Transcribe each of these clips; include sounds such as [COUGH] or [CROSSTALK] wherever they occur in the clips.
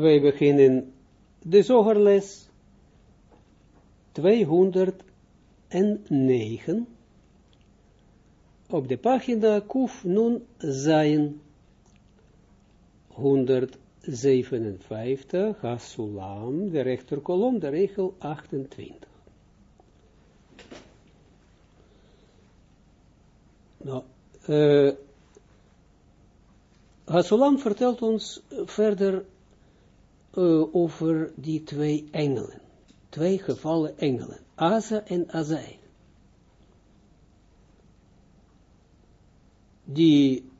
wij beginnen de zogerles 209 op de pagina Kuf Nun Zayin 157 Hasulam, de rechterkolom, de regel 28. Nou, uh, Hasulam vertelt ons verder uh, over die twee engelen. Twee gevallen engelen. Asa en Azael. Die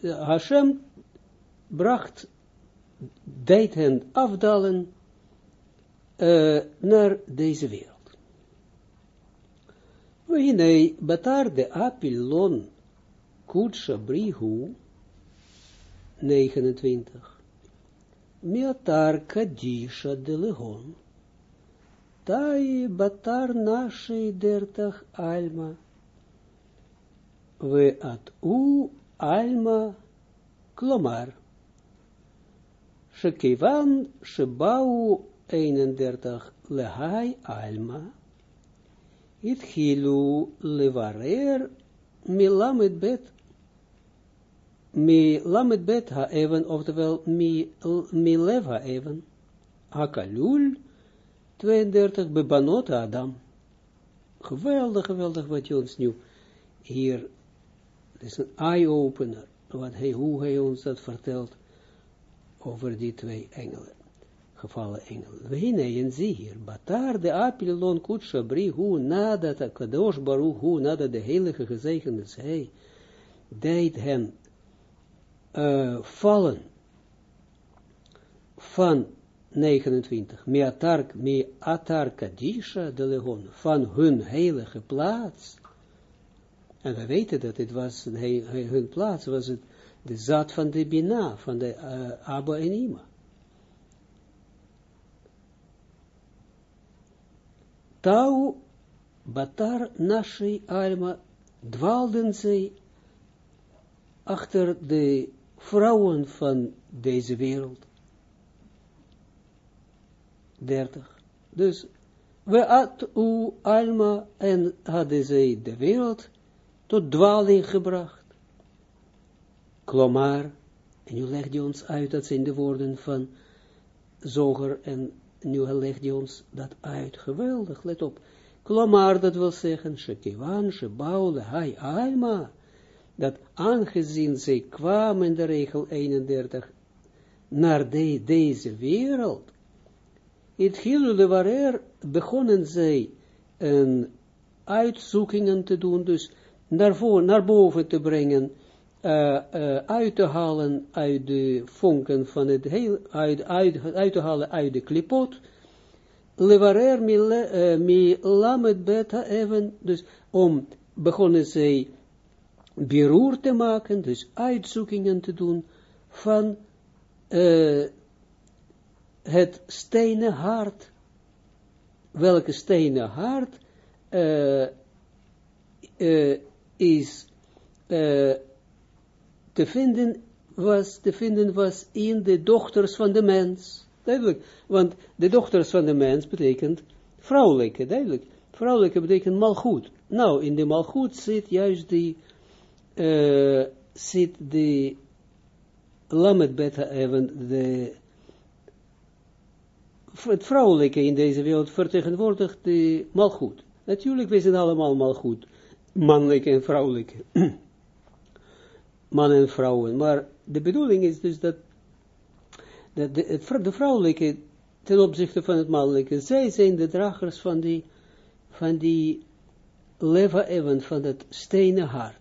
uh, Hashem bracht, deed hen afdalen uh, naar deze wereld. Wehine batar de apilon kutsha brihu 29 Miatar Kadisha de Legon. Tai batar nashe dertach alma. We at u alma klomar. Shekivan shebau 31 lehai alma. Ithilu levarer milamet bet mi lamet bet ha even, oftewel mi, mi lev ha even, hakalul, 32, bebanot Adam. Geweldig, geweldig wat je ons nu hier, is een eye-opener, hij, hoe hij ons dat vertelt over die twee engelen, gevallen engelen. We hinein zie hier, batar de apilon kutsha bri, hoe nadat, kadosh baruch, hoe nadat de heilige gezegende zij, deed hen uh, vallen van 29, Meatar, Meatar Kadisha de Legon, van hun heilige plaats. En we weten dat het was, hun plaats was het, de zat van de Bina, van de uh, Abba en Ima. Tau, Batar, Nashi, Alma, dwaalden zij achter de vrouwen van deze wereld. 30. Dus, we at u alma en hadden zij de wereld tot dwaling gebracht. Klomar, en nu legt hij ons uit, dat zijn de woorden van Zoger, en nu legt hij ons dat uit. Geweldig, let op. Klomar, dat wil zeggen, Shekivan, Shebau, Lehai, Alma, dat aangezien zij kwamen, de regel 31, naar de, deze wereld, het hele waar begonnen zij een uitzoekingen te doen, dus naar, voor, naar boven te brengen, uh, uh, uit te halen uit de vonken van het heel, uit, uit, uit te halen uit de klipot, levarer mi, uh, mi lamet beta even, dus om begonnen zij beroer te maken, dus uitzoekingen te doen van uh, het stenen hart. Welke stenen hart uh, uh, is te vinden was, te vinden was in de dochters van de mens. Duidelijk, want de dochters van de mens betekent vrouwelijke, duidelijk. Vrouwelijke betekent malgoed. Nou, in de malgoed zit juist die uh, zit de lamet beta even de het vrouwelijke in deze wereld vertegenwoordigt de malgoed. Natuurlijk, we zijn allemaal malgoed. Mannelijke en vrouwelijke. [CLEARS THROAT] Mannen en vrouwen. Maar de bedoeling is dus dat, dat de, het, vrouwelijke ten opzichte van het mannelijke, zij zijn de dragers van die, van die leva even, van het stenen hart.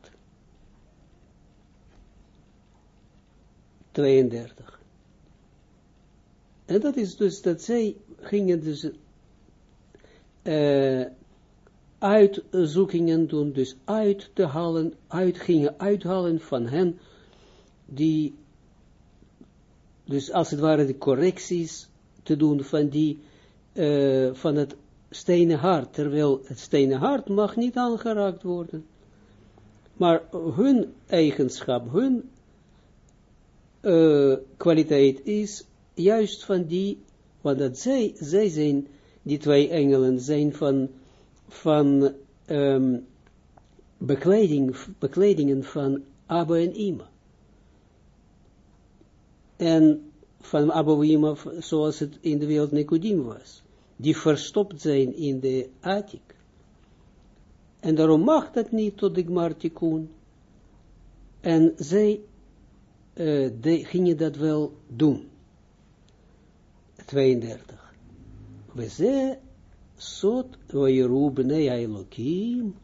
32. En dat is dus dat zij gingen dus uh, uitzoekingen doen, dus uit te halen, uit gingen uithalen van hen, die, dus als het ware de correcties te doen van die, uh, van het stenen hart, terwijl het stenen hart mag niet aangeraakt worden. Maar hun eigenschap, hun uh, kwaliteit is juist van die, want dat zij, zij zijn, die twee engelen zijn van, van um, bekleding, bekledingen van Abba en Ima. En van Abba en Ima, zoals het in de wereld Nicodim was, die verstopt zijn in de attic. En daarom mag dat niet tot de Gmartikun. En zij uh, de, gingen dat wel doen. 32. We ze sot oiru bnei Elohim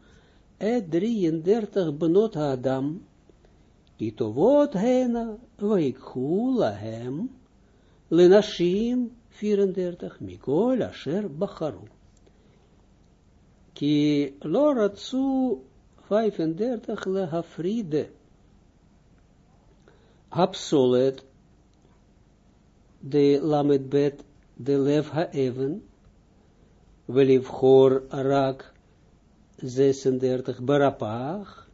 et 33 benot Adam kitovot hena vaikhu lahem lenashim 34 mikol asher bacharu ki lo ratsu 35 lehafride Absolet de lamet bet de lev haeven, weliv chor rak 36 barapach,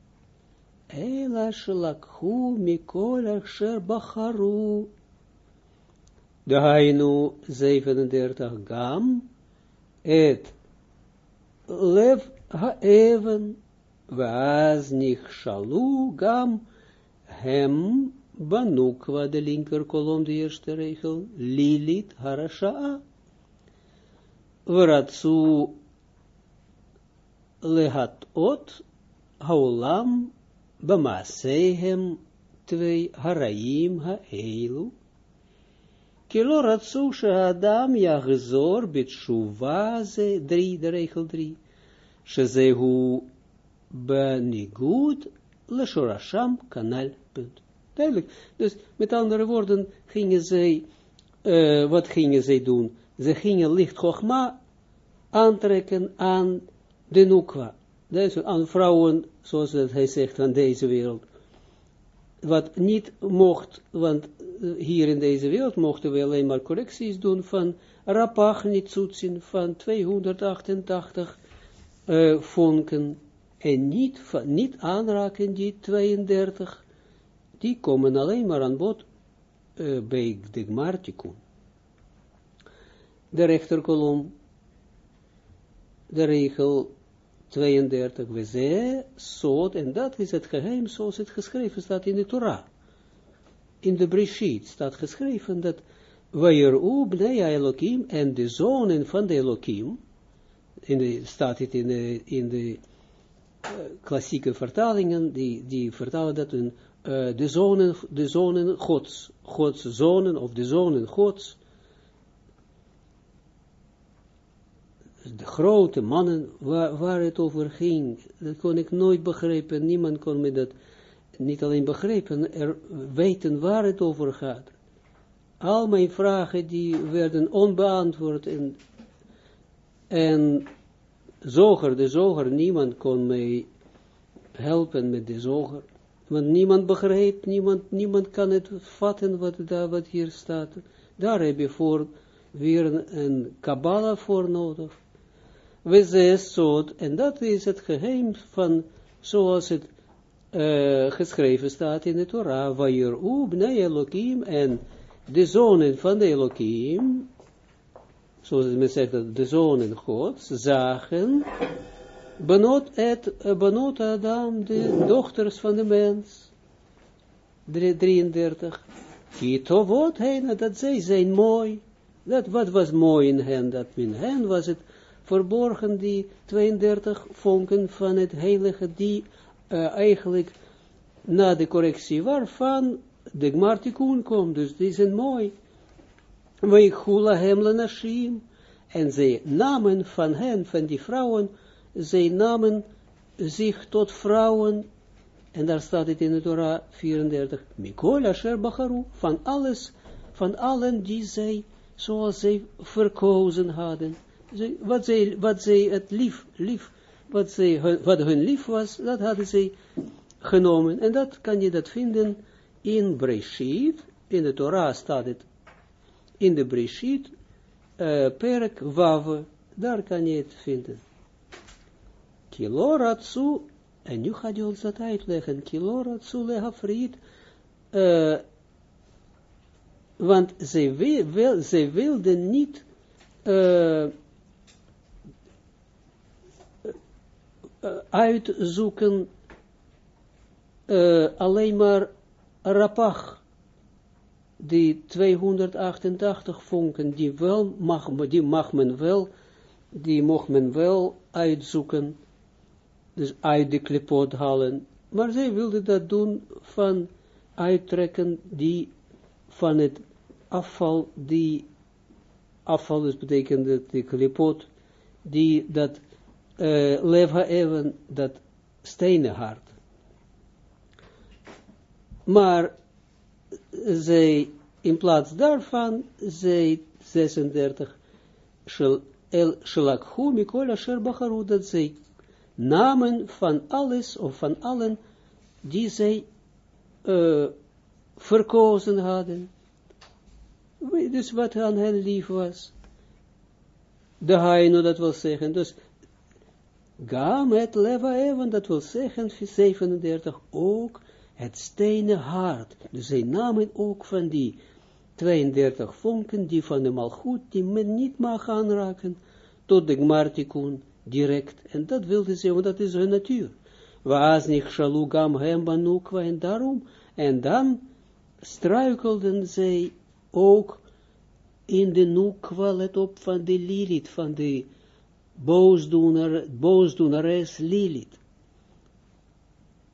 ela shlakhu mikol asher bacharu, de hainu 37 gam, et lev haeven, ואז נכשלו gam hem Banukwa, de linker kolom, de eerste regel, Lilit Harasha'a. Veratsu lehat ot, haulam, bamasehem, twee, haraim ha'eilu. Kilo ratsu yachzor bitshuva drie, de regel drie. Shezehu benigud, leshorasham, kanal, punt. Duidelijk. Dus met andere woorden gingen zij, uh, wat gingen zij doen? Ze gingen licht Chogma aantrekken aan de Nukwa. Dus aan vrouwen, zoals hij zegt, van deze wereld. Wat niet mocht, want hier in deze wereld mochten we alleen maar correcties doen van Rapach Nitsutsin van 288 uh, vonken en niet, van, niet aanraken die 32 die komen alleen maar aan bod uh, bij de Gmartikun. De rechterkolom, de regel 32, we soort, en dat is het geheim zoals het geschreven staat in de Torah. In de Brishit staat geschreven dat Vayeru bnei Elohim en de zonen van de Elohim, in de, staat het in de, in de uh, klassieke vertalingen, die, die vertalen dat een uh, de zonen, de zonen gods, gods zonen, of de zonen gods, de grote mannen waar, waar het over ging, dat kon ik nooit begrijpen, niemand kon me dat niet alleen begrijpen, er weten waar het over gaat. Al mijn vragen die werden onbeantwoord en, en zoger, de zoger, niemand kon mij helpen met de zoger. Want niemand begrijpt, niemand, niemand kan het vatten wat, daar, wat hier staat. Daar heb je voor weer een, Kabbalah voor nodig. We zoot, en dat is het geheim van, zoals het uh, geschreven staat in de Torah, Vayer bnei Elohim, en de zonen van de Elohim, zoals men zegt, de zonen Gods, zagen benot et, benot Adam, de dochters van de mens. 33. Kitovot hen, dat zij zijn mooi. Dat, wat was mooi in hen, dat in hen was het verborgen, die 32 vonken van het heilige, die uh, eigenlijk na de correctie waarvan de Gmartikun komt, dus die zijn mooi. Wij hula hem lenashim, en zij namen van hen, van die vrouwen, zij namen zich tot vrouwen, en daar staat het in de Torah 34, Mikol Asher Bacharu, van alles, van allen die zij, zoals zij verkozen hadden, wat, zij, wat zij het lief, lief, wat, zij, wat hun lief was, dat hadden zij genomen, en dat kan je dat vinden in Breshit, in de Torah staat het, in de Breshit, uh, perk Wav, daar kan je het vinden. Kiloratsu, en nu gaat hij ons dat uitleggen, Kiloratsu lehafried, uh, want zij, wil, zij wilden niet uh, uitzoeken uh, alleen maar rapach, die 288 vonken, die wel mag, die mag men wel, die mocht men wel uitzoeken, dus uit de klipot halen, maar zij wilden dat doen van uittrekken die van het afval, die afval dus betekent dat de klipot, die dat uh, leva even, dat stenen hart. Maar zij, in plaats daarvan, zij 36, el shalakhu mikol asher bacharu, dat zij namen van alles, of van allen, die zij uh, verkozen hadden. Dus wat aan hen lief was. De haino, dat wil zeggen, dus Gam het leva even, dat wil zeggen, 37, ook het stenen hart. Dus zij namen ook van die 32 vonken, die van de malgoed, die men niet mag aanraken, tot de gmartikun direct. En dat wilde ze, want dat is hun natuur. Was niet shalugam hem banukwa, en daarom, en dan struikelden zij ook in de nukwa, let op, van de Lilith, van de boosdoener, boosdoeneres Lilith.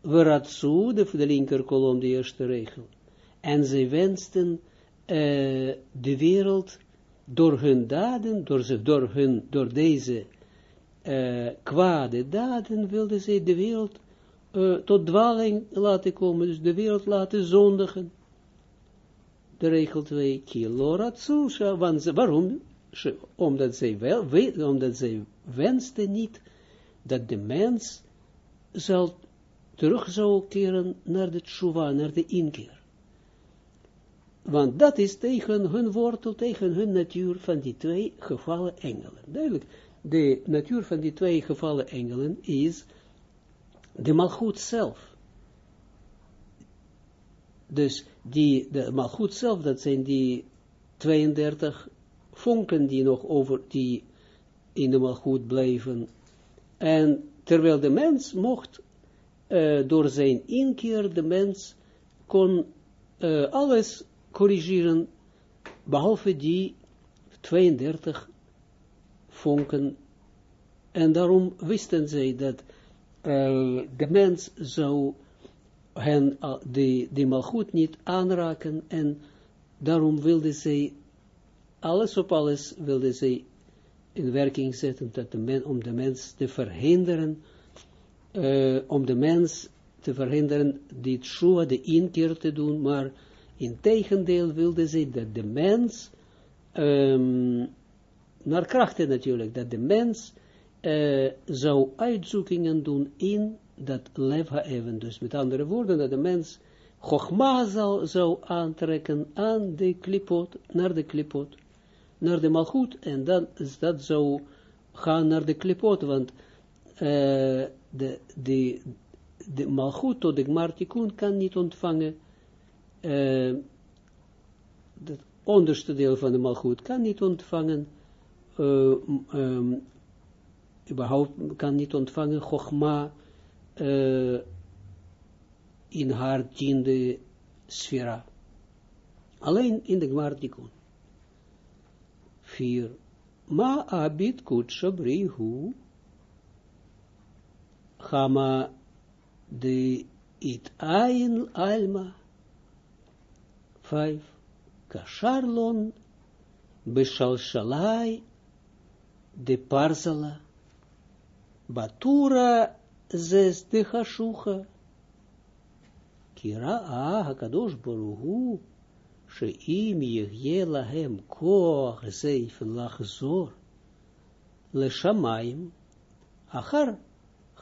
Veratsu, de, de linker kolom, de eerste regel. En zij wensten uh, de wereld door hun daden, door, ze, door, hun, door deze uh, kwade daden, wilden zij de wereld uh, tot dwaling laten komen, dus de wereld laten zondigen. De regel 2, kiloratsu, want waarom? Omdat zij wel, omdat zij wenste niet dat de mens zal terug zou keren naar de tshuva, naar de inkeer. Want dat is tegen hun wortel, tegen hun natuur van die twee gevallen engelen. Duidelijk, de natuur van die twee gevallen engelen is de malgoed zelf. Dus die, de malgoed zelf, dat zijn die 32 vonken die nog over, die in de malgoed blijven. En terwijl de mens mocht, uh, door zijn inkeer, de mens kon uh, alles corrigeren, behalve die 32 vonken. En daarom wisten zij dat uh, de mens zou hen, uh, die, die malgoed niet aanraken en daarom wilde zij alles op alles wilde zij in werking zetten dat de men, om de mens te verhinderen, uh, om de mens te verhinderen die Shua de inkeer te doen, maar in tegendeel wilde zij dat de mens, um, naar krachten natuurlijk, dat de mens uh, zou uitzoekingen doen in dat leva even. Dus met andere woorden, dat de mens Chogma zou, zou aantrekken aan de klipot, naar de klipot naar de malgoed, en dan is dat zou gaan naar de klipot, want uh, de, de, de malgoed tot de gmartikun kan niet ontvangen, uh, het onderste deel van de malgoed kan niet ontvangen, uh, überhaupt kan niet ontvangen, Chogma, uh, in haar tiende sfera. Alleen in de gmartikun. 4. Ma abit kutsha brihu. Hama de it ein alma. 5. Kasharlon beshalshalai de parzala. Batura zes de. Kira a hakadosh lahem koach zeifen lachzor leshamayim achar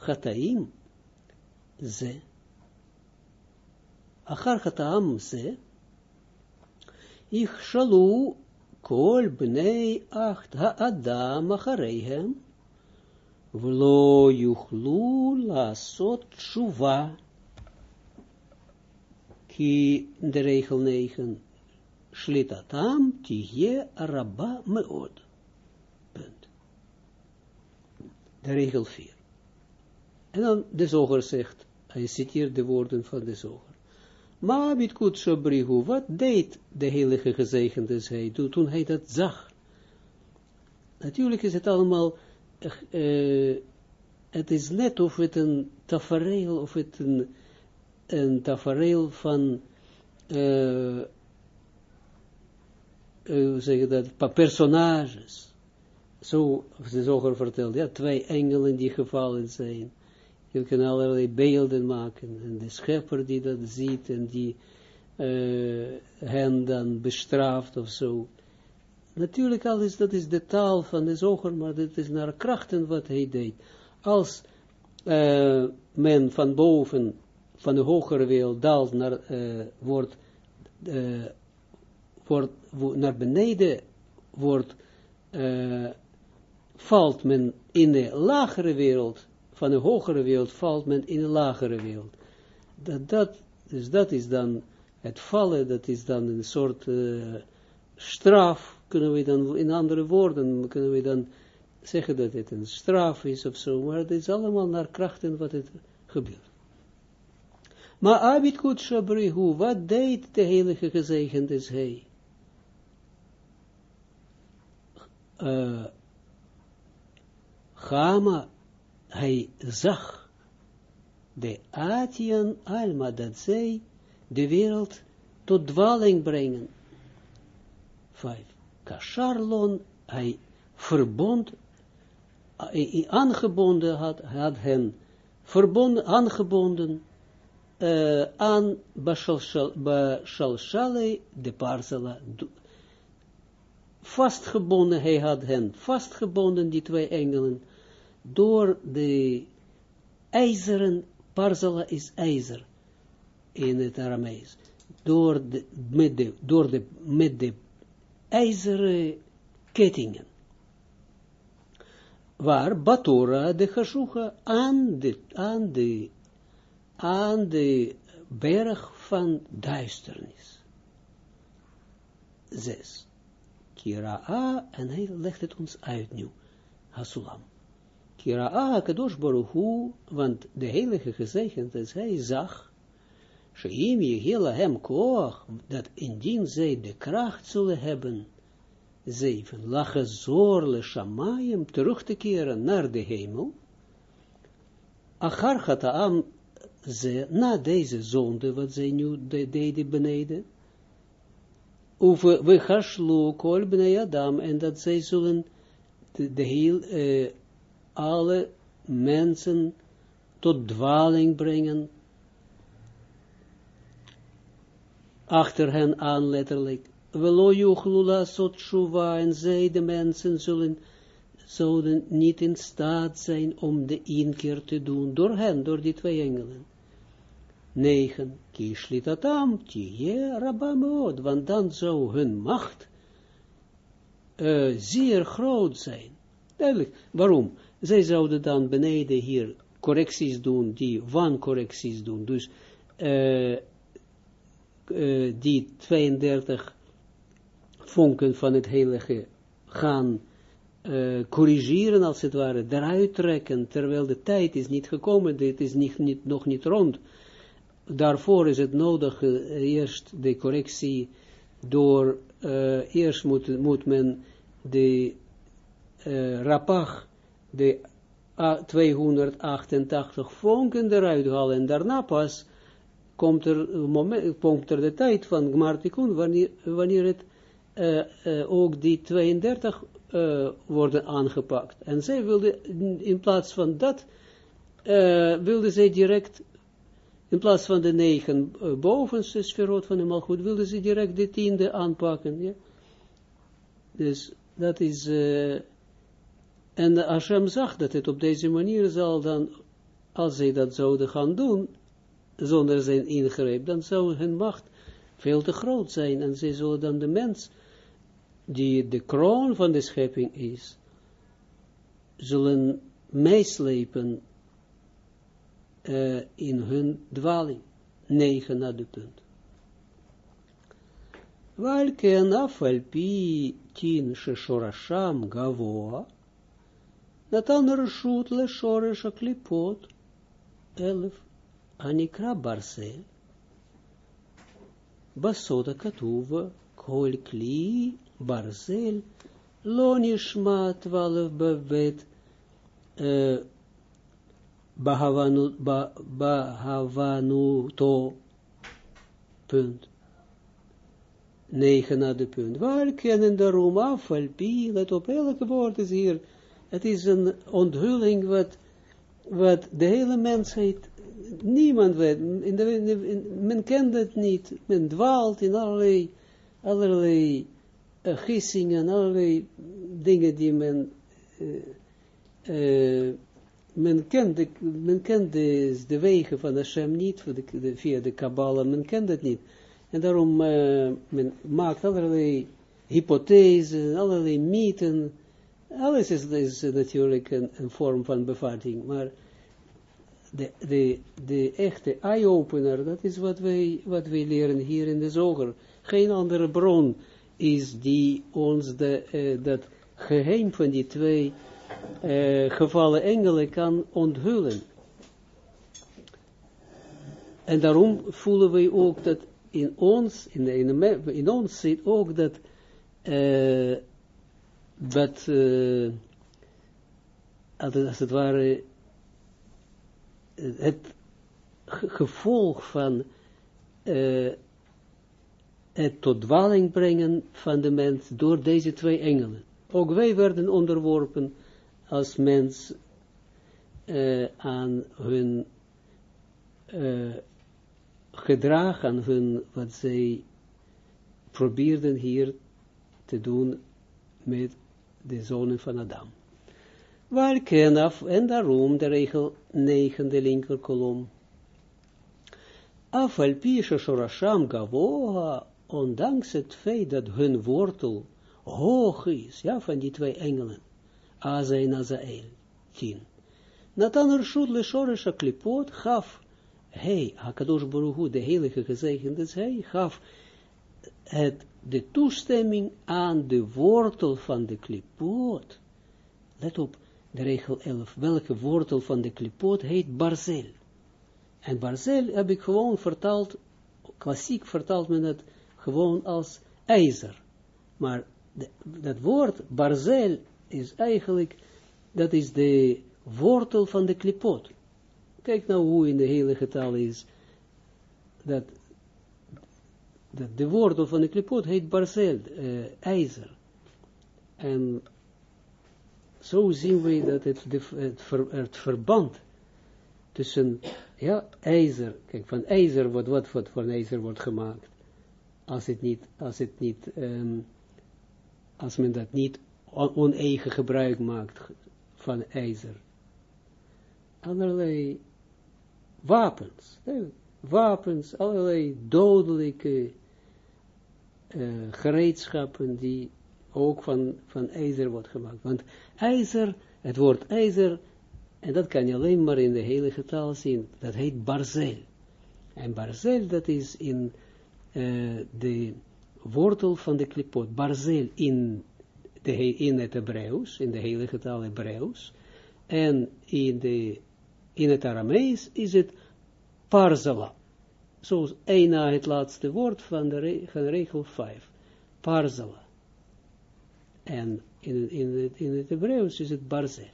chataim ze achar chataam ze ich shalu kol bnei acht ha'adam achareihem v'lo yuchlu ki de regel 9 shlitatam tihye rabba meod. Punt. De regel 4. En dan de zoger zegt, hij citeert de woorden van de zoger. Maar bitkut shabrihu, wat deed de heilige gezegende zij toen hij dat zag? Natuurlijk is het allemaal, uh, het is net of het een tafereel, of het een, een tafereel van, uh, uh, zeg je dat, personages. Zo, de zoger vertelt, ja, twee engelen die gevallen zijn. Je kan allerlei beelden maken. En de schepper die dat ziet en die uh, hen dan bestraft of zo. Natuurlijk alles, dat is de taal van de zoger, maar dat is naar krachten wat hij deed. Als uh, men van boven, van de hogere wereld daalt naar, uh, wordt, wordt, naar beneden wordt, valt men in de lagere wereld, van de hogere wereld valt men in de lagere wereld. Dat, dat, dus dat is dan het vallen, dat is dan een soort uh, straf, kunnen we dan, in andere woorden, kunnen we dan zeggen dat het een straf is of zo, maar het is allemaal naar krachten wat het gebeurt. Maar Abid Kut Shabrihu, wat deed de heilige gezegend is hij? Uh, Gama hij zag de Atian Alma, dat zij de wereld tot dwaling brengen. Vijf. Kasharlon, hij verbond, aangebonden had, had hen, verbonden, aangebonden uh, aan Bashalshale, de Parzala, vastgebonden, hij had hen vastgebonden, die twee engelen, door de ijzeren, parzala is ijzer in het Aramees, door de, met door de, met de ijzeren kettingen. Waar Batora de Hashucha aan de, aan de, aan de berg van duisternis. Zes. Kira'a, en hij legt het ons uit nu. Hasulam. Kira'a kadosh baruchu, want de heilige gezegend is, hij zag, Sheim Yehila hem koach, dat indien zij de kracht zullen hebben, zeven, lache zorle shamayim, terug te keren naar de hemel, achar am ze, na deze zonde, wat zij nu deden beneden, of we gashlu kol Adam, en dat zij zullen de, de heel, uh, alle mensen tot dwaling brengen, achter hen aan letterlijk, velo juchlula sot shuva, en zij de mensen zullen, zouden niet in staat zijn om de inkeer te doen, door hen, door die twee engelen. 9. Kishlitatam, tije rabameod, want dan zou hun macht uh, zeer groot zijn. Duidelijk, waarom? Zij zouden dan beneden hier correcties doen, die wancorrecties doen. Dus uh, uh, die 32 vonken van het heilige gaan uh, corrigeren, als het ware, eruit trekken, terwijl de tijd is niet gekomen, dit is niet, nog niet rond. Daarvoor is het nodig eerst de correctie door, eerst moet, moet men de rapach de 288 vonken eruit halen en daarna pas komt er, moment, komt er de tijd van Gmartikun, wanneer, wanneer het uh, uh, ook die 32 uh, worden aangepakt. En zij wilde in plaats van dat, wilde zij direct, in plaats van de negen bovenste sferot van de Malchut, wilde ze direct de tiende aanpakken. Ja? Dus dat is... En Hashem zag dat het op deze manier zal dan, als zij dat zouden gaan doen, zonder zijn ingreep, dan zou hun macht veel te groot zijn. En zij zullen dan de mens, die de kroon van de schepping is, zullen meeslepen uh, in hun dwaling. Negen naar de punt. Walken afalpi tin sheshorasham gavoa, natan reshut le shoresh klipot, elf, anikra barsel, basoda katuva, kol kli, barzel, lo nishma twaalf bevet, uh, bahavanu, ba, bahavanu to, punt. Negen naar de punt. Waar kennen daarom af, alpi, let op, elke woord is hier, het is een onthulling wat, wat de hele mensheid, niemand weet, in de, in, men kent het niet, men dwaalt in allerlei, allerlei uh, gissingen, allerlei dingen die men, uh, men kent, de, men kent de, wegen van Hashem niet, de, via de Kabbalah, men kent het niet. En daarom, men maakt allerlei hypothesen, allerlei mythen, alles is, is natuurlijk een, een, vorm van bevatting, maar de, de, de echte eye-opener, dat is wat wij, wat wij leren hier in de zoger. Geen andere bron is die ons de, uh, dat geheim van die twee uh, gevallen engelen kan onthullen. En daarom voelen wij ook dat in ons, in, in, in ons zit ook dat, uh, dat uh, als het ware, het gevolg van uh, het tot dwaling brengen van de mens door deze twee engelen. Ook wij werden onderworpen als mens uh, aan hun uh, gedrag, aan hun, wat zij probeerden hier te doen met de zonen van Adam. Waar kenaf, en daarom de regel 9, de linker kolom. Afalpische shorasham gavoha, ondanks het feit dat hun wortel hoog is, ja, van die twee engelen, Aza en Azael, tien. Natan Rshut le Shoresha Klipot gaf hij, Hakadosh Baruch de heilige gezegende hij, gaf het, de toestemming aan de wortel van de klipot. Let op, de regel 11. Welke wortel van de klipot heet Barzel? En Barzel heb ik gewoon vertaald, klassiek vertaalt men het gewoon als ijzer. Maar dat woord Barzel is eigenlijk, dat is de wortel van de klipot. Kijk nou hoe in de heilige taal is, dat, dat de wortel van de klipot heet Barzel, uh, ijzer. En zo zien we dat het, het, ver, het verband tussen, ja, ijzer, kijk, van ijzer, wat, wat, wat van ijzer wordt gemaakt, als het niet, als het niet, um, als men dat niet oneigen gebruik maakt van ijzer. Allerlei wapens, wapens, allerlei dodelijke uh, gereedschappen die ook van, van ijzer wordt gemaakt. Want ijzer, het woord ijzer, en dat kan je alleen maar in de heilige taal zien, dat heet barzel. En barzel, dat is in uh, de wortel van de klipot, barzel in, de, in het Hebreeuws, in de heilige taal Hebreeuws, en in, de, in het Aramees is het parzala. Zoals één na het laatste woord van de van regel 5. Parzala. En in, in, het, in Hebreeuws is het barzel.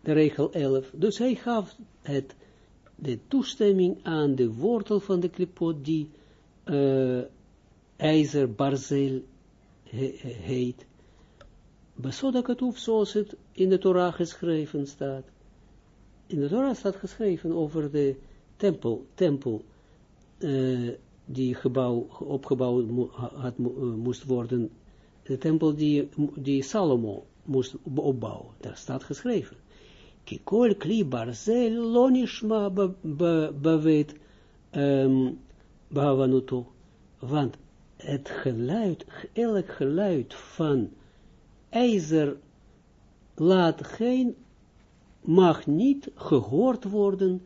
De regel 11. Dus hij gaf het, de toestemming aan de wortel van de klipot die uh, ijzer barzel he, heet. Besoda katoef zoals het in de Torah geschreven staat. In de Torah staat geschreven over de tempel, tempel uh, die gebouw, opgebouwd had, moest worden de tempel die, die Salomo moest opbouwen. Daar staat geschreven. Kikol kli barzel lonishma beweet um, bavanuto. Want het geluid, elk geluid van ijzer laat geen, mag niet gehoord worden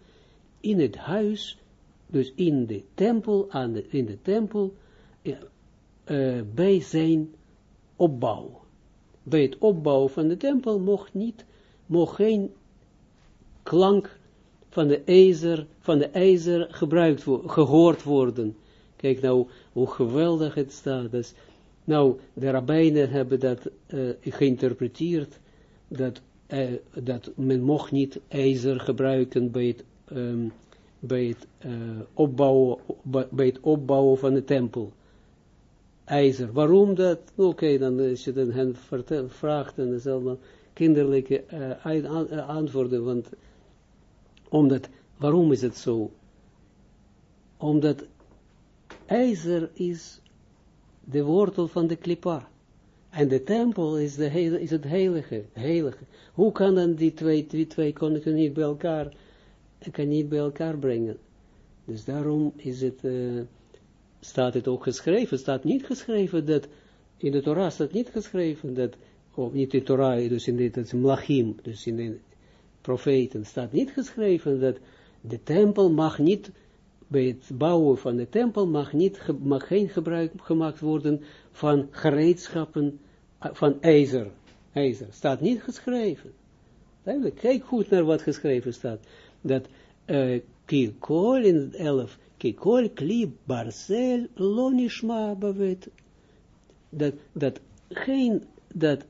in het huis, dus in de tempel, aan de, in de tempel, uh, bij zijn opbouw. Bij het opbouwen van de tempel mocht niet, mocht geen klank van de ijzer, van de ijzer gebruikt, gehoord worden. Kijk nou, hoe geweldig het staat. Dus, nou, de rabbijnen hebben dat uh, geïnterpreteerd, dat, uh, dat men mocht niet ijzer gebruiken bij het, um, bij het, uh, opbouwen, bij het opbouwen van de tempel. IJzer. Waarom dat? Oké, okay, dan als je dan hen vraagt, dan is allemaal kinderlijke antwoorden, want omdat, waarom is het zo? Omdat ijzer is de wortel van de klipa. En de tempel is, de is het heilige, heilige. Hoe kan dan die twee, die twee koningen niet bij elkaar, kan niet bij elkaar brengen? Dus daarom is het, uh, staat het ook geschreven, staat niet geschreven dat, in de Torah staat niet geschreven dat, of niet in de Torah, dus in dit, Mlachim, dus in de profeten, staat niet geschreven dat de tempel mag niet bij het bouwen van de tempel mag, niet, mag geen gebruik gemaakt worden van gereedschappen eh, van ijzer. IJzer staat niet geschreven. Kijk goed naar wat geschreven staat. Dat uh, kikol in 11, kikol kli barcel lonishma bavet. Dat, dat geen, dat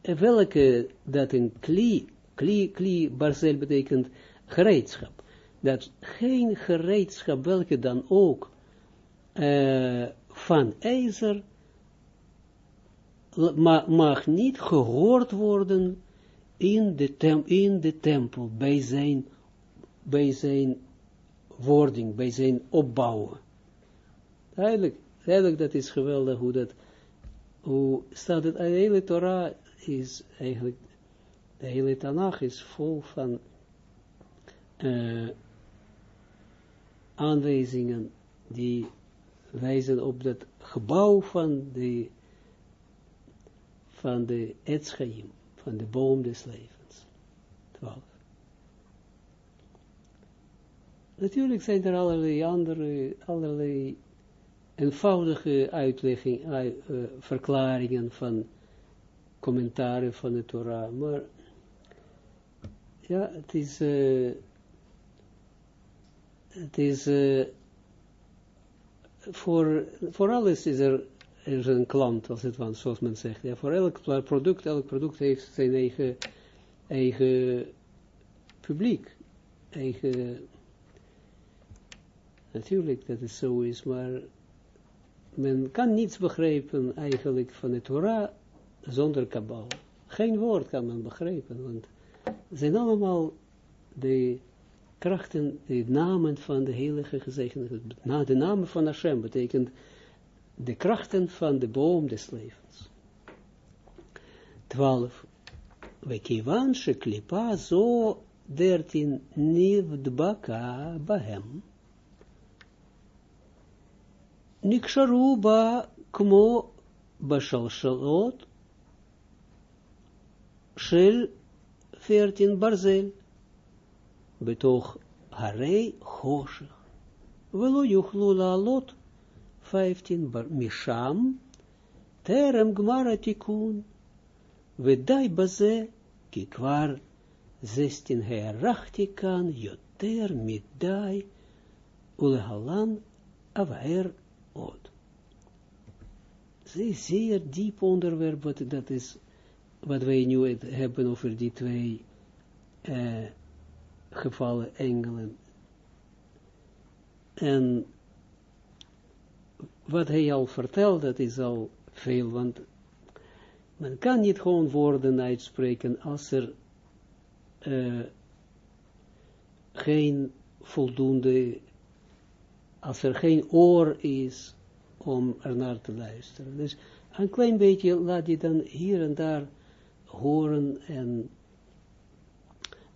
welke, dat een kli, kli, kli barcel betekent gereedschap dat geen gereedschap, welke dan ook, uh, van ijzer, ma mag niet gehoord worden in de, tem in de tempel, bij zijn, bij zijn wording, bij zijn opbouwen. Eigenlijk, eigenlijk dat is geweldig hoe dat, hoe staat het, de hele Torah is eigenlijk, de hele Tanach is vol van uh, aanwijzingen die wijzen op dat gebouw van de, van de Etschaim, van de boom des levens. 12. Natuurlijk zijn er allerlei andere, allerlei eenvoudige uitlegging, uh, verklaringen van commentaren van de Torah, maar ja, het is... Uh, het is, uh, voor, alles is er, er een klant, als het ware, zoals men zegt. Ja, voor elk product, elk product heeft zijn eigen, eigen publiek, eigen, natuurlijk dat het zo is, maar men kan niets begrijpen eigenlijk van het Torah zonder kabal. Geen woord kan men begrijpen, want het zijn allemaal de krachten, de namen van de heilige gezegende, na de namen van Hashem betekent de krachten van de boom des levens. 12. Wekivan klipa zo dertien nivdbaka bahem. Niksharu ba kmo bashalshalot shel 14 barzel betoog harei choshech. Velo yuchlu laalot, 15, misham, terem gmara tikun, vedai baze, ki kwar 16 herachti kan, yoter midai, ulehalan avaer od. Zeer, zeer diep onderwerp, wat dat is, wat wij nu hebben over die twee uh, gevallen engelen. En wat hij al vertelt, dat is al veel, want men kan niet gewoon woorden uitspreken als er uh, geen voldoende, als er geen oor is om er naar te luisteren. Dus een klein beetje laat je dan hier en daar horen en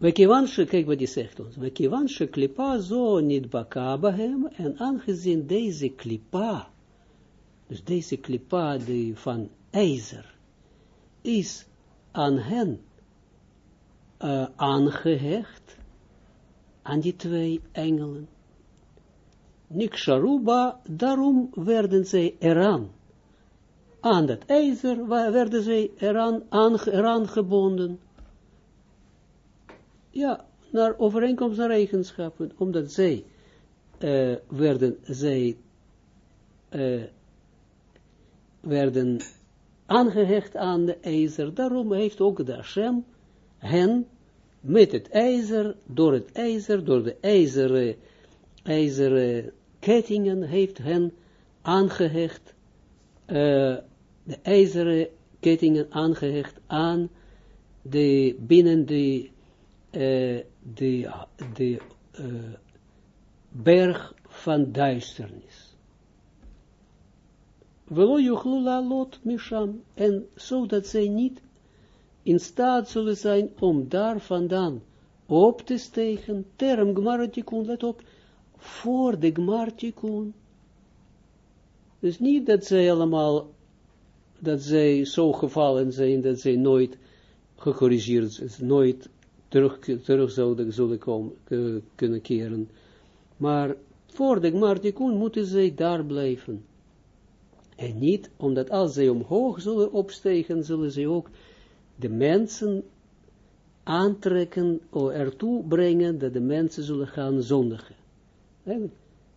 Wekiwansche, kijk wat die zegt ons. Wekiwansche klipa zo niet bakabahem. En aangezien deze klipa, dus deze klipa die van ijzer, is aan hen aangehecht, aan die twee engelen. Niksharuba, daarom werden zij eraan. Aan dat ijzer werden zij eraan, eraan gebonden. Ja, naar overeenkomst naar eigenschappen, omdat zij uh, werden, zij uh, werden aangehecht aan de ijzer. Daarom heeft ook de Hashem hen met het ijzer, door het ijzer, door de ijzeren, ijzeren kettingen, heeft hen aangehecht, uh, de ijzeren kettingen aangehecht aan de, binnen de, uh, de, de uh, berg van duisternis. Velo yuchlu lot misham, en zodat zij niet in staat zullen zijn om daar vandaan op te stegen, term gmartikun, let op, voor de gmartikun. Dus niet dat zij allemaal, dat zij zo gevallen zijn, dat zij nooit gecorrigeerd zijn, nooit terug, terug zouden, zullen komen, kunnen keren. Maar voor de gmartikun moeten zij daar blijven. En niet, omdat als zij omhoog zullen opstegen, zullen zij ook de mensen aantrekken, of ertoe brengen, dat de mensen zullen gaan zondigen.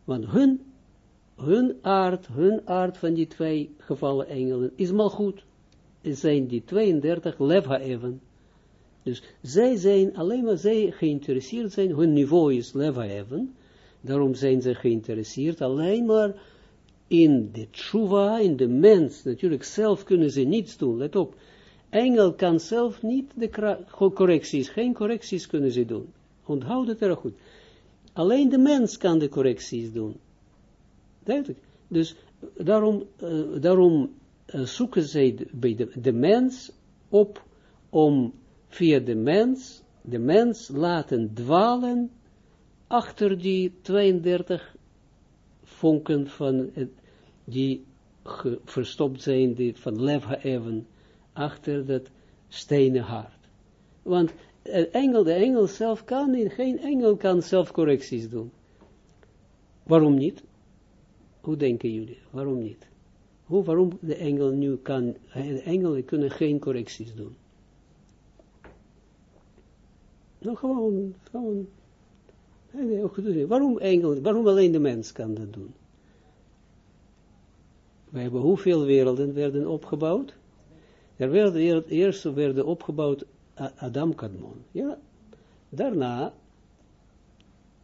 Want hun, hun aard, hun aard van die twee gevallen engelen is mal goed. Het zijn die 32 levha even. Dus zij zijn, alleen maar zij geïnteresseerd zijn, hun niveau is levha even. Daarom zijn ze geïnteresseerd alleen maar in de tshuva, in de mens, natuurlijk zelf kunnen ze niets doen, let op, engel kan zelf niet de correcties, geen correcties kunnen ze doen, onthoud het erg goed, alleen de mens kan de correcties doen, duidelijk, dus daarom, uh, daarom uh, zoeken zij bij de mens op, om via de mens, de mens laten dwalen, achter die 32 vonken van het, die verstopt zijn, die van Lev Haeven, achter dat stenen hart. Want de engel, de engel zelf kan niet, geen engel kan zelf correcties doen. Waarom niet? Hoe denken jullie? Waarom niet? Hoe, waarom de engel nu kan, de engelen kunnen geen correcties doen? Nou, gewoon, gewoon, waarom engel, waarom alleen de mens kan dat doen? We hebben hoeveel werelden werden opgebouwd? Er werden eerst werden opgebouwd Adam Kadmon. Ja, daarna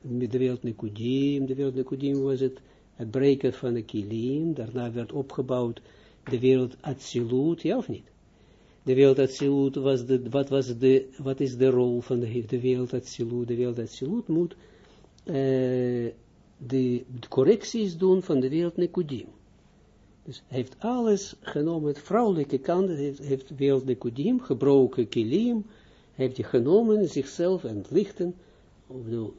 de wereld Nekudim, de wereld Nekudim was het het breken van de kilim, daarna werd opgebouwd de wereld Atsilut, ja of niet? De wereld Atsilut was de, wat was de, wat is de rol van de, de wereld Atsilut? De wereld Atsilut moet uh, de, correcties doen van de wereld Nekudim. Dus heeft alles genomen, het vrouwelijke kant, heeft, heeft wereld de kudim, gebroken kilim, heeft hij genomen, zichzelf en het lichten, of de,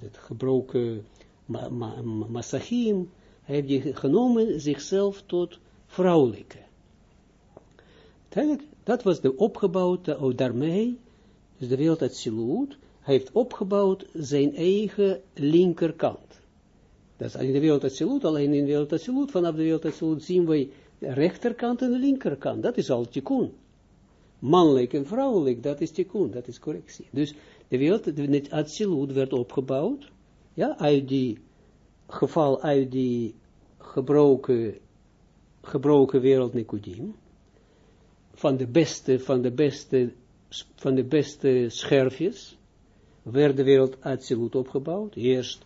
het gebroken ma, ma, masachim, heeft hij genomen zichzelf tot vrouwelijke. Dat was de opgebouwde, oh, daarmee, dus de wereld uit Silut, heeft opgebouwd zijn eigen linkerkant. Dat is in de wereld Atsilut, alleen in de wereld Atsilut, vanaf de wereld Atsilut zien wij de rechterkant en de linkerkant. Dat is al tikkun. Mannelijk en vrouwelijk, dat is tikkun, dat is correctie. Dus de wereld, de Atsilut werd opgebouwd, ja, uit die geval, uit die gebroken, gebroken wereld Nikudim, van de beste, van de beste, van de beste scherfjes, werd de wereld Atsilut opgebouwd. Eerst,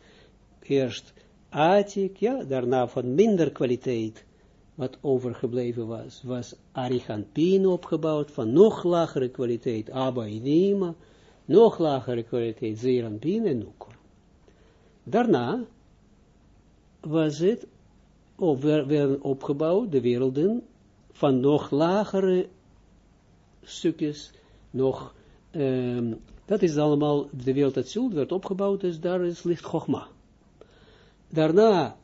eerst Atik, ja, daarna van minder kwaliteit, wat overgebleven was, was Ariganpin opgebouwd, van nog lagere kwaliteit, Abba Inima, nog lagere kwaliteit, Zeranpin en Nukor. Daarna was het, of werden opgebouwd, de werelden, van nog lagere stukjes, nog, um, dat is allemaal, de wereld zult werd opgebouwd, dus daar is licht Chogma daarna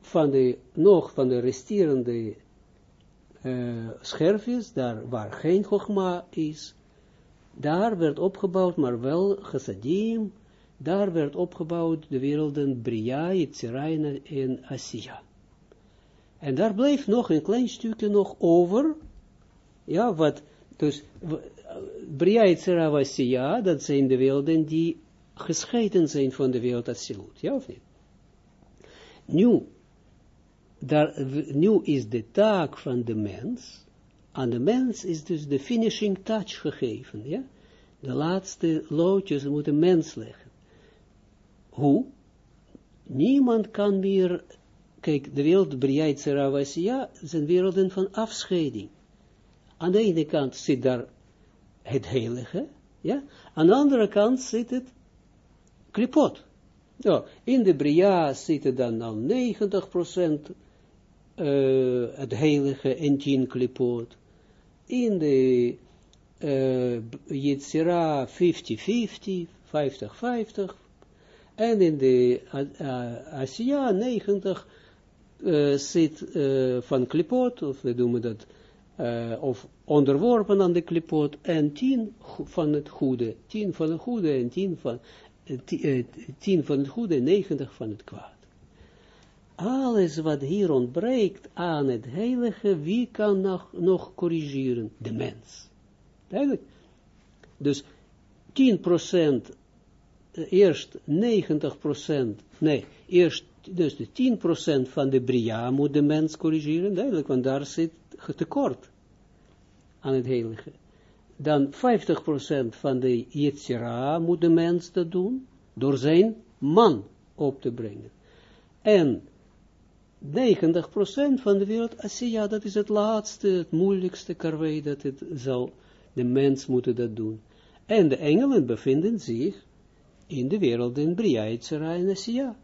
van de, nog van de resterende uh, scherfjes, daar waar geen Chogma is, daar werd opgebouwd, maar wel chassadim, daar werd opgebouwd de werelden Bria, Yitzira en Asiya. En daar bleef nog een klein stukje nog over, ja, wat, dus, Bria, Yitzira, Asiya, dat zijn de werelden die gescheiden zijn van de wereld Asilut, ja of niet? Nu, daar, nu is de taak van de mens, aan de mens is dus de finishing touch gegeven, ja? De laatste loodjes moet de mens leggen. Hoe? Niemand kan meer, kijk, de wereld Briait Seravasia zijn werelden van afscheiding. Aan de ene kant zit daar het heilige, ja? Aan de andere kant zit het klipot. Ja, in de Bria zitten dan al 90% uh, het heilige en 10 klipot. In de uh, Yitzira 50-50, 50-50, en in de uh, Asia 90 uh, zit uh, van klipot, of we noemen dat, uh, of onderworpen aan de klipot, en 10 van het goede, 10 van het goede en 10 van, uh, 10 van het goede en 90 van het kwaad alles wat hier ontbreekt aan het heilige, wie kan nog, nog corrigeren? De mens. Duidelijk. Dus 10%, uh, eerst 90%, nee, eerst dus de 10% van de Bria moet de mens corrigeren, duidelijk, want daar zit tekort aan het heilige. Dan 50% van de Yetzira moet de mens dat doen, door zijn man op te brengen. En 90% van de wereld, Asiya, dat is het laatste, het moeilijkste karwei dat het zal, de mens moeten dat doen. En de engelen bevinden zich in de wereld in Bria, Yitzhara en Asiya.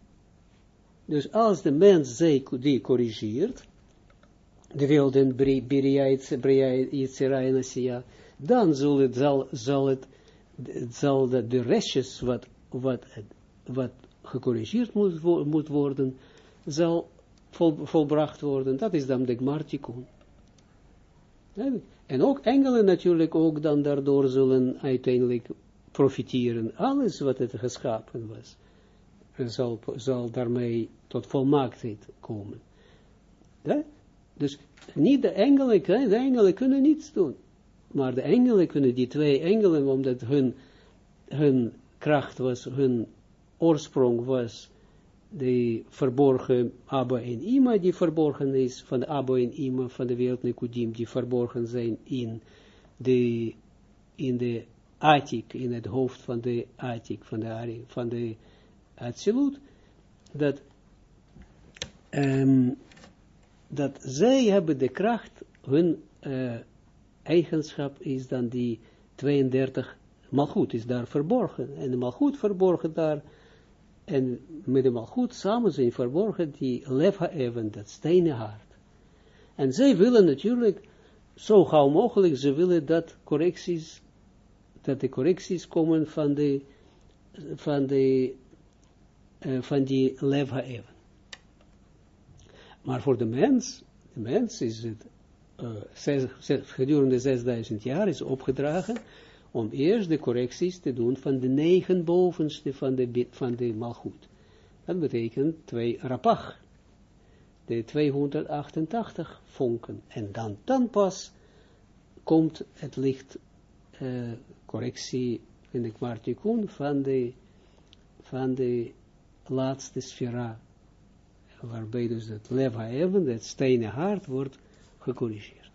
Dus als de mens die corrigeert, de wereld in Bria, Yitzhara en Asiya, dan zal het, zal, zal het, zal de, restjes wat, wat, wat gecorrigeerd moet, moet worden, zal vol, volbracht worden. Dat is dan de Gmartikun. En ook engelen natuurlijk ook dan daardoor zullen uiteindelijk profiteren. Alles wat het geschapen was, zal, zal daarmee tot volmaaktheid komen. Ja? Dus niet de engelen, de engelen kunnen niets doen. Maar de engelen kunnen, die twee engelen, omdat hun, hun kracht was, hun oorsprong was de verborgen Abba en Ima, die verborgen is, van de Abba en Ima, van de wereld Nekudim, die verborgen zijn in de, in de Atik, in het hoofd van de Atik, van de, van de dat, um, dat zij hebben de kracht, hun uh, eigenschap is dan die 32, malgoed is daar verborgen, en de malgoed verborgen daar, en met de malgoed samen zijn verborgen die lefha even, dat stenen hart. En zij willen natuurlijk, zo gauw mogelijk, ze willen dat correcties, dat de correcties komen van de, van de, uh, van die lefha even. Maar voor de mens, de mens is het, zes, gedurende 6000 jaar is opgedragen, om eerst de correcties te doen van de negen bovenste van de, van de malgoed. Dat betekent twee rapach, de 288 vonken. En dan, dan pas komt het licht uh, correctie in de kwartikun van de, van de laatste sfera, waarbij dus het leva even, het stenen hart, wordt gecorrigeerd.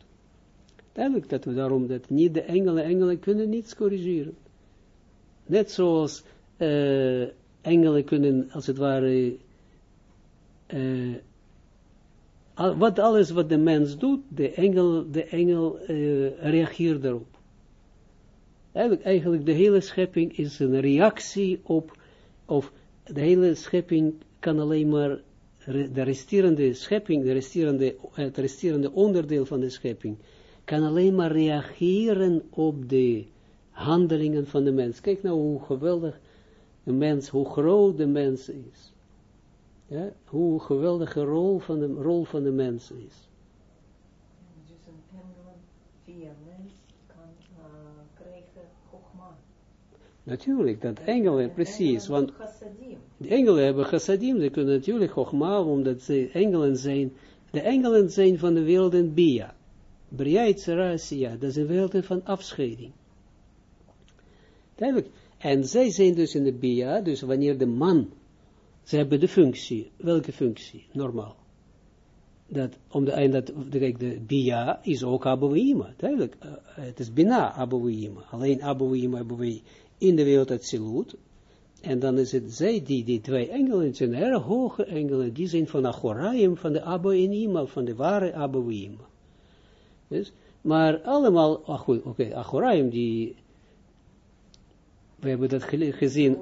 Duidelijk dat we daarom dat niet de engelen, engelen kunnen niets corrigeren. Net zoals uh, engelen kunnen, als het ware, uh, wat alles wat de mens doet, de engel, de engel uh, reageert daarop. Eigenlijk, eigenlijk de hele schepping is een reactie op, of de hele schepping kan alleen maar, de resterende schepping, de resterende, het resterende onderdeel van de schepping, kan alleen maar reageren op de handelingen van de mens. Kijk nou hoe geweldig de mens, hoe groot de mens is. Ja, hoe geweldige rol van de, rol van de mens is. Dus een engel via mens kan uh, krijgen. Natuurlijk, dat engelen, precies, want de engelen hebben chassadim, ze kunnen natuurlijk chogma, omdat ze engelen zijn, de engelen zijn van de werelden Bia. Bria Yitzhara Asiya, dat zijn werelden van afscheiding. Duidelijk. En zij zijn dus in de Bia, dus wanneer de man, ze hebben de functie, welke functie? Normaal. Dat, om de, en dat, kijk, de Bia is ook Abouima, duidelijk. Eh, het is Bina Abouima. Alleen Abouima hebben we in de wereld Atsilut. En dan is het zij, die, die twee engelen, het zijn erg hoge engelen, die zijn van Achoraim, van de Abouima, van de ware Abouima. Dus, maar allemaal, ach, oké, Achoraim, die, we hebben dat gezien,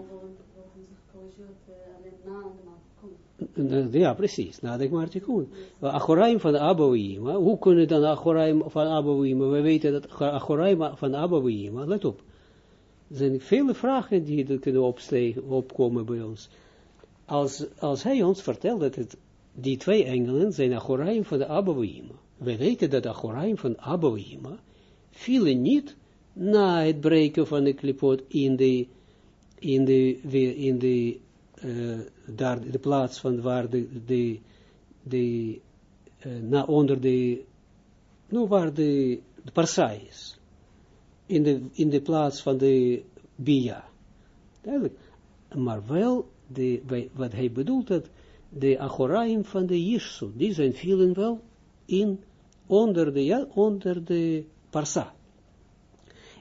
Ja, precies, nadat maar tikkun. Achoraim van Abouima, hoe kunnen dan Achoraim van Abouima, we weten dat Achoraim van Abouima, let op. Zijn vele vragen die er kunnen opstegen, opkomen bij ons. Als, als hij ons vertelt dat het, die twee engelen zijn Achoraim van de Abouima. We weten dat Achoraim van Abouima vielen niet na het breken van de klipot in de, in de, in de eh, daar de plaats van waar de, de, de eh, na onder de, nou waar de, de parsa is. In de, in de plaats van de bia. Duidelijk. Maar wel, de, wat hij bedoelt, dat de achoraim van de Yishu, die zijn vielen wel in, onder de, onder de parsa.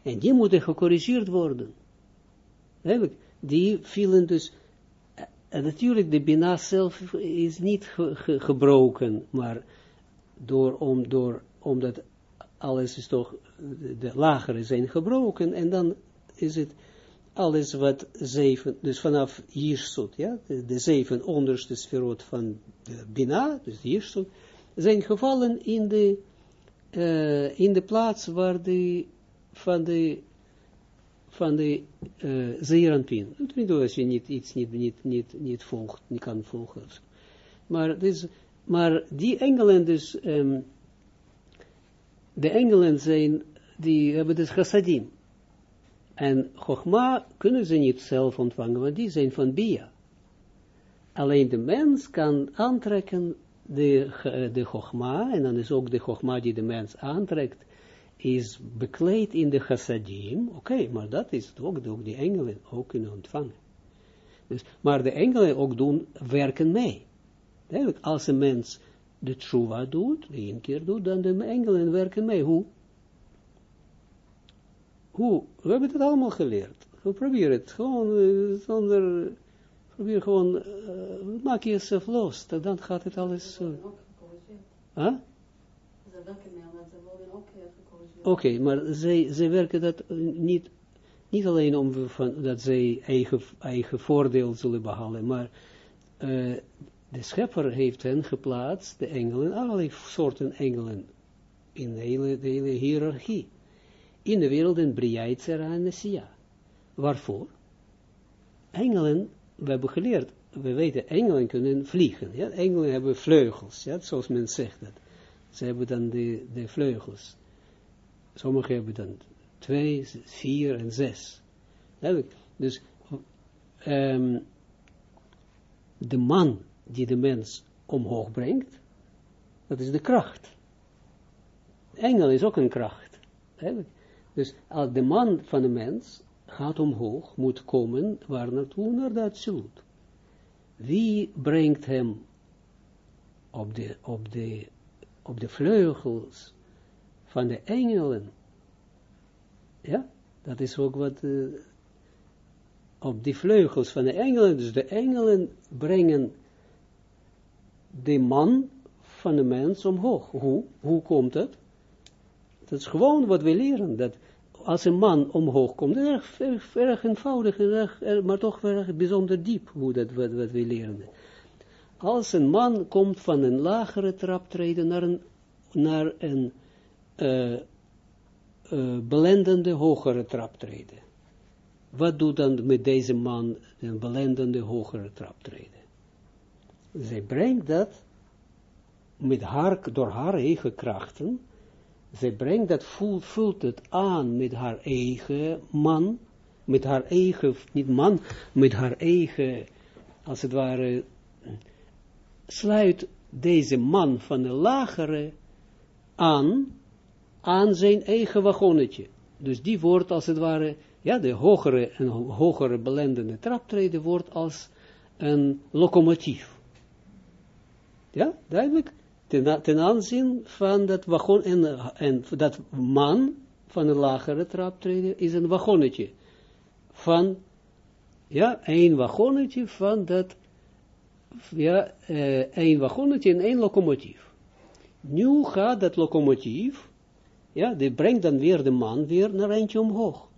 En die moeten gecorrigeerd worden. Die vielen dus en natuurlijk, de Bina zelf is niet ge, ge, gebroken, maar door, om, door, omdat alles is toch, de, lagere zijn gebroken, en dan is het alles wat zeven, dus vanaf Jirsut, ja, de, de zeven onderste sferot van de Bina, dus Jirsut, zijn gevallen in de, uh, in de plaats waar de, van de van de uh, Zeeranpin. Dat niet als je niet, iets niet, niet, niet, niet volgt, niet kan volgen. Maar, dus, maar die engelen dus, um, de engelen zijn, die hebben dus chassadim. En Chogma kunnen ze niet zelf ontvangen, want die zijn van Bia. Alleen de mens kan aantrekken de, de Chogma, en dan is ook de Chogma die de mens aantrekt, is bekleed in de chassadim, oké, maar dat is het ook, ook die engelen ook kunnen ontvangen. Dus, maar de engelen ook doen, werken mee. Als een mens de tshuva doet, de één keer doet, dan de engelen werken mee. Hoe? Hoe? We hebben het allemaal geleerd. We proberen het gewoon uh, zonder, probeer gewoon, uh, maak jezelf los, dan gaat het alles zo. Uh. Huh? Oké, okay, maar zij, zij werken dat niet, niet alleen om van, dat zij eigen, eigen voordeel zullen behalen, maar uh, de schepper heeft hen geplaatst, de engelen, allerlei soorten engelen, in de hele, hele hiërarchie, in de wereld in Briaitsera en Nessia. Waarvoor? Engelen, we hebben geleerd, we weten, engelen kunnen vliegen, ja? engelen hebben vleugels, ja? zoals men zegt dat. Ze hebben dan de, de vleugels. Sommigen hebben dan twee, vier en zes. Dus um, de man die de mens omhoog brengt, dat is de kracht. Engel is ook een kracht. Dus als de man van de mens gaat omhoog, moet komen, waar naartoe? Naar de absolute. Wie brengt hem op de, op de, op de vleugels van de engelen. Ja, dat is ook wat uh, op die vleugels van de engelen, dus de engelen brengen de man van de mens omhoog. Hoe? Hoe komt dat? Dat is gewoon wat we leren, dat als een man omhoog komt, dat is erg, eenvoudig, erg, maar toch erg bijzonder diep, hoe dat, wat, wat we leren. Als een man komt van een lagere traptreden naar een, naar een uh, uh, belendende hogere traptreden. Wat doet dan met deze man een belendende hogere traptreden? Zij brengt dat met haar, door haar eigen krachten, zij brengt dat, vult, vult het aan met haar eigen man, met haar eigen, niet man, met haar eigen, als het ware, sluit deze man van de lagere aan, aan zijn eigen wagonnetje. Dus die wordt als het ware, ja, de hogere en hogere belendende traptreden wordt als een locomotief. Ja, duidelijk? Ten, ten aanzien van dat wagon en, en dat man van een lagere traptreden is een wagonnetje van, ja, een wagonnetje van dat, ja, uh, een wagonnetje en één locomotief. Nu gaat dat locomotief, ja, die brengt dan weer de man weer naar eentje omhoog.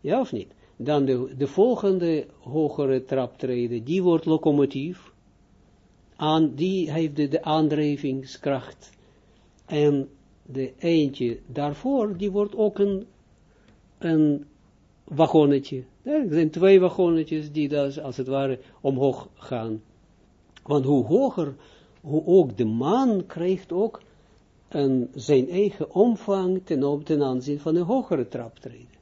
Ja of niet? Dan de, de volgende hogere traptreden, die wordt locomotief, aan, die heeft de, aandrijvingskracht. En de eentje daarvoor, die wordt ook een, een wagonnetje. er zijn twee wagonnetjes die dus, als het ware omhoog gaan. Want hoe hoger, hoe ook de man krijgt ook een, zijn eigen omvang ten, ten aanzien van een hogere traptreden.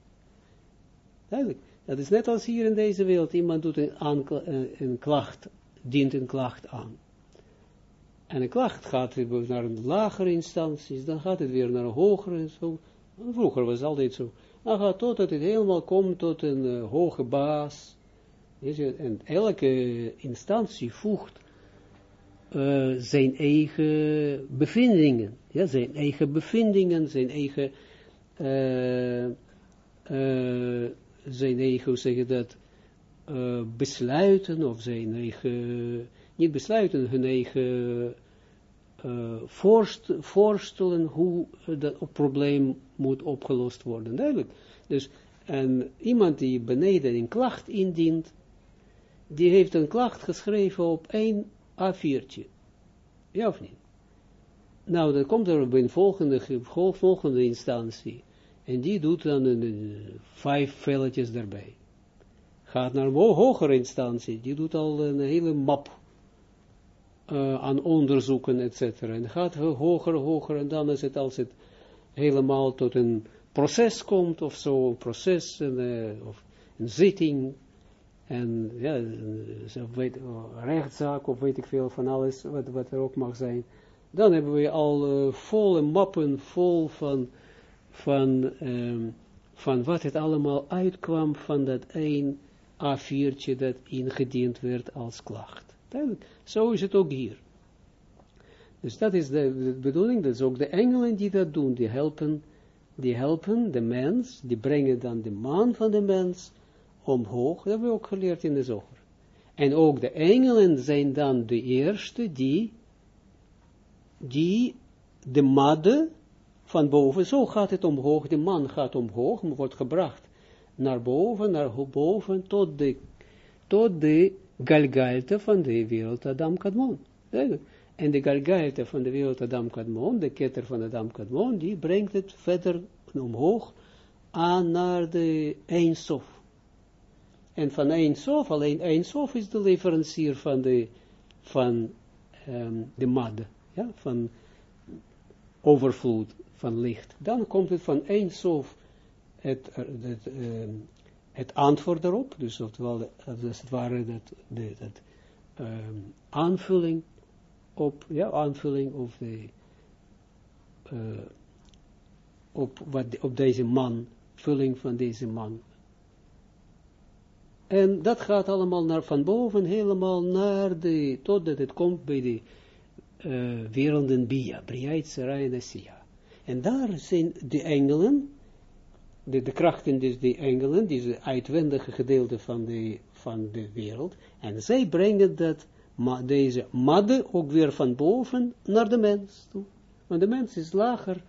Duidelijk. Dat is net als hier in deze wereld. Iemand doet een, een klacht, dient een klacht aan. En een klacht gaat naar een lagere instanties, dan gaat het weer naar een hogere zo. Vroeger was het altijd zo. Dan gaat totdat het helemaal komt tot een uh, hoge baas. En elke instantie voegt uh, zijn eigen bevindingen. Ja, zijn eigen bevindingen, zijn eigen, uh, zijn eigen, hoe zeg je dat, besluiten, of zijn eigen, niet besluiten, hun eigen voorst, voorstellen hoe dat probleem moet opgelost worden. Duidelijk. Dus en iemand die beneden een klacht indient, die heeft een klacht geschreven op één A4'tje. Ja of niet? Nou, dan komt er bij een volgende, volgende instantie. En die doet dan een, vijf velletjes erbij. Gaat naar een hogere instantie. Die doet al een hele map uh, aan onderzoeken, et. En gaat hoger, hoger. En dan is het als het helemaal tot een proces komt, of zo, een proces, uh, of een zitting, en ja, zo weet, rechtszaak, of weet ik veel van alles, wat, wat er ook mag zijn, dan hebben we al volle mappen vol van, van, um, van wat het allemaal uitkwam van dat één A4'tje dat ingediend werd als klacht. Zo is het ook hier. Dus dat is de, de bedoeling, dat is ook de engelen die dat doen, die helpen, die helpen de mens, die brengen dan de man van de mens omhoog, dat hebben we ook geleerd in de zoger. En ook de engelen zijn dan de eerste die, die de madde van boven, zo gaat het omhoog, de man gaat omhoog, wordt gebracht naar boven, naar boven, tot de, tot de galgalte van de wereld Adam Kadmon. En de galgalte van de wereld Adam Kadmon, de ketter van Adam Kadmon, die brengt het verder omhoog aan naar de Eindsof. En van Eindsof, alleen Eindsof is de leverancier van de, van um, de mad, ja, van overvloed van licht. Dan komt het van Eindsof het, het, um, het antwoord erop, dus oftewel, als het ware, dat, de, um, aanvulling op, ja, aanvulling op de, uh, op, wat, op deze man, vulling van deze man. En dat gaat allemaal naar van boven, helemaal naar de, totdat het komt bij de uh, werelden Bia, Briait, Sarai en En daar zijn de engelen, de, de krachten, dus de engelen, die de uitwendige gedeelte van de, van de wereld, en zij brengen dat, deze madde ook weer van boven naar de mens toe. Want de mens is lager,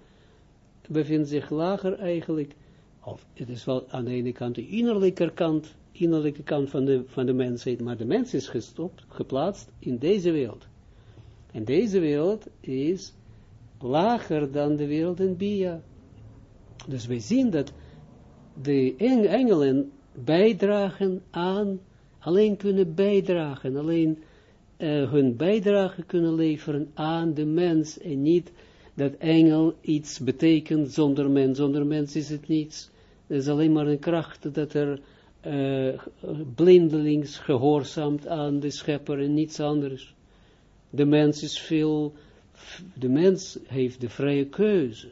bevindt zich lager eigenlijk, of het is wel aan de ene kant de innerlijke kant, innerlijke kant van de, van de mensheid, maar de mens is gestopt, geplaatst in deze wereld. En deze wereld is lager dan de wereld in Bia. Dus we zien dat de engelen bijdragen aan, alleen kunnen bijdragen, alleen uh, hun bijdrage kunnen leveren aan de mens en niet dat engel iets betekent zonder mens. Zonder mens is het niets. Het is alleen maar een kracht dat er uh, blindelings gehoorzaamt aan de schepper en niets anders. De mens is veel, de mens heeft de vrije keuze.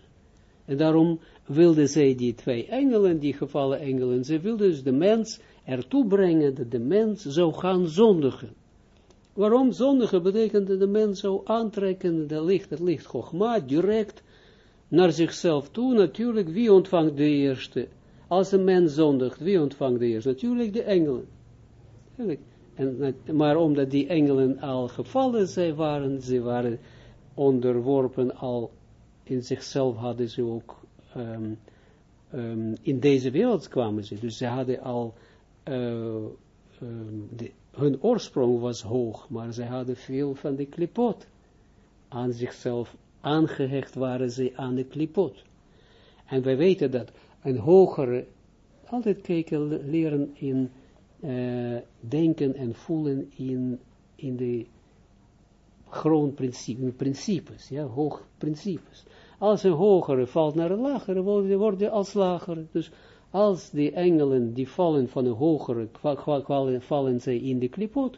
En daarom wilden zij die twee engelen, die gevallen engelen, ze wilden dus de mens ertoe brengen dat de mens zou gaan zondigen. Waarom zondigen betekent dat de mens zou aantrekken, de licht, het licht Chogma, direct naar zichzelf toe. Natuurlijk, wie ontvangt de eerste? Als een mens zondigt, wie ontvangt de eerste? Natuurlijk de engelen. En, maar omdat die engelen al gevallen zij waren, ze waren onderworpen al in zichzelf hadden ze ook, um, um, in deze wereld kwamen ze, dus ze hadden al, um, de, hun oorsprong was hoog, maar ze hadden veel van de klipot aan zichzelf aangehecht waren ze aan de klipot. En wij weten dat een hogere, altijd kijken, leren in uh, denken en voelen in, in de grondprincipes, principes, ja, hoog principes. Als een hogere valt naar een lagere, worden, worden als lagere. Dus als die engelen die vallen van een hogere, vallen zij in de klipot,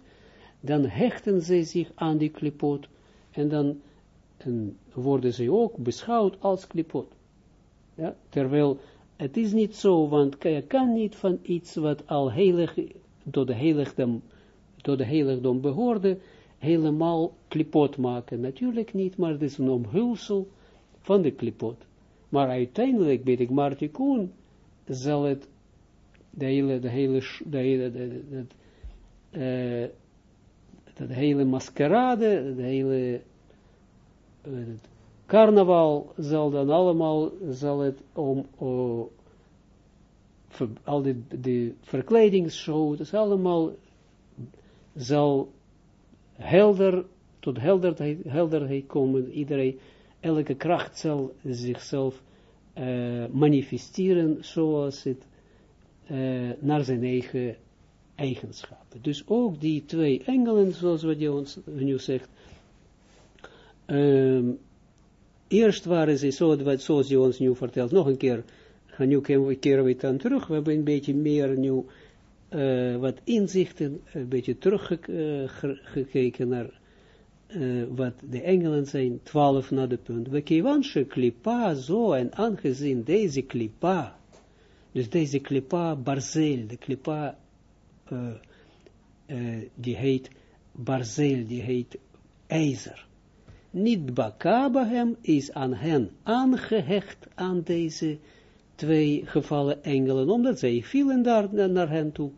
dan hechten zij zich aan die klipot en dan en worden ze ook beschouwd als klipot. Ja, terwijl het is niet zo, want je kan niet van iets wat al heilig, tot de heiligdom, tot de heiligdom behoorde, helemaal klipot maken. Natuurlijk niet, maar het is een omhulsel van de klipot. Maar uiteindelijk, ik, Marty Koen, zal het de hele, de hele, de hele, de, de, de, de hele maskerade, de hele het carnaval zal dan allemaal, zal het om, ver, al die, de verkledingsshow, dat allemaal zal helder, tot helderheid, helderheid komen, iedereen, elke kracht zal zichzelf uh, manifesteren zoals het uh, naar zijn eigen eigenschappen. Dus ook die twee engelen, zoals wat je ons nu zegt, Um, eerst waren ze, zo, wat, zoals je ons nu vertelt, nog een keer, nu keren we terug, we hebben een beetje meer nu, uh, wat inzichten, een beetje teruggekeken naar uh, wat de engelen zijn, twaalf naar de punt. We kiwansche klipa zo, en aangezien deze klipa, dus deze klipa barzel, de klipa, die heet barzel, die heet ijzer niet bakabahem is aan hen aangehecht aan deze twee gevallen engelen, omdat zij vielen daar naar hen toe.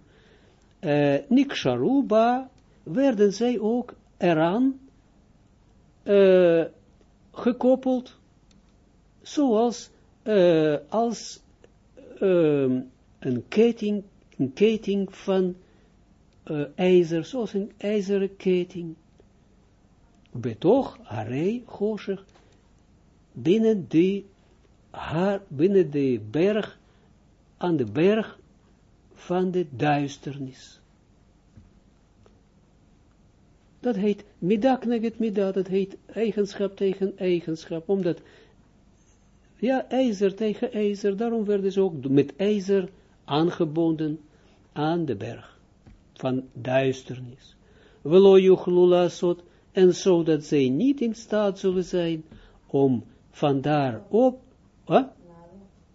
Uh, Niksharuba werden zij ook eraan uh, gekoppeld, zoals uh, als uh, een ketting, een ketting van uh, ijzer, zoals een ijzeren ketting betoog, harei, goshech, binnen de, haar, binnen de berg, aan de berg van de duisternis. Dat heet midak neget midak, dat heet eigenschap tegen eigenschap, omdat, ja, ijzer tegen ijzer, daarom werden ze ook met ijzer aangebonden aan de berg van duisternis. Sot, en zodat zij niet in staat zullen zijn om vandaar op,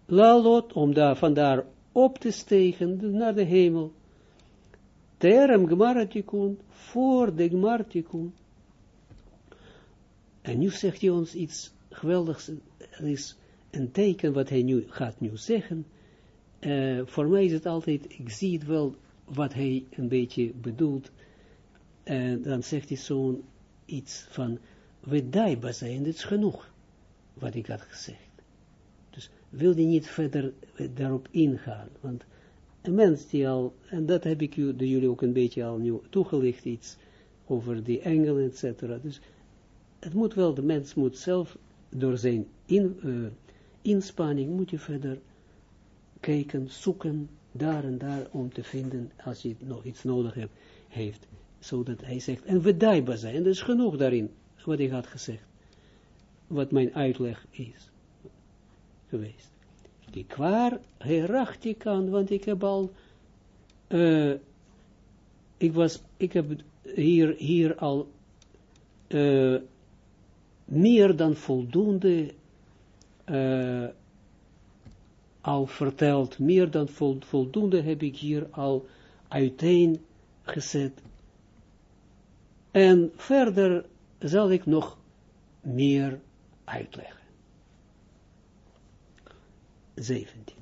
lalot, om daar vandaar op te stegen naar de hemel. Terem gmaratikun, voor de gmartikun. En nu zegt hij ons iets geweldigs, er is een teken wat hij nu gaat nu zeggen. Uh, voor mij is het altijd, ik zie het wel wat hij een beetje bedoelt. En dan zegt hij zo'n iets van we zijn, dit is genoeg, wat ik had gezegd. Dus wil je niet verder daarop ingaan, want een mens die al, en dat heb ik jullie ook een beetje al nu toegelicht, iets over die engelen, etc. Dus het moet wel, de mens moet zelf door zijn in, uh, inspanning, moet je verder kijken, zoeken, daar en daar, om te vinden, als je nog iets nodig hebt, heeft zodat hij zegt, en we daiba zijn, er is genoeg daarin, wat ik had gezegd, wat mijn uitleg is geweest. Kijk, waar heracht ik aan, want ik heb al, uh, ik was, ik heb hier, hier al uh, meer dan voldoende uh, al verteld, meer dan voldoende heb ik hier al uiteen gezet. En verder zal ik nog meer uitleggen. 17.